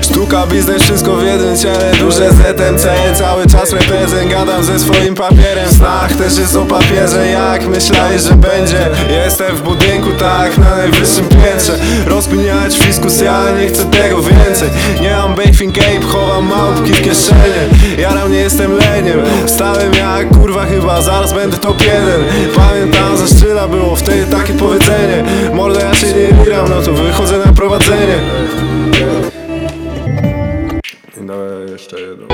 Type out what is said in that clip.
Sztuka, biznes, wszystko w jednym ciele. Duże ZMC, cały czas reprezent Gadam ze swoim papierem. W snach Też jest o papierze, jak myślałeś, że będzie? Jestem w budynku, tak, na najwyższym piętrze. Rozkminiać fiskus, ja nie chcę tego więcej. Nie mam bathing cape, chowam małpki w kieszenie. Jaram, nie jestem leniem. Stałem jak kurwa chyba, zaraz będę top jeden. Pamiętam, za szczyla było wtedy takie powiedzenie. Mordo, ja się nie liram, no to wychodzę na Dzień dobry, jeszcze jedno.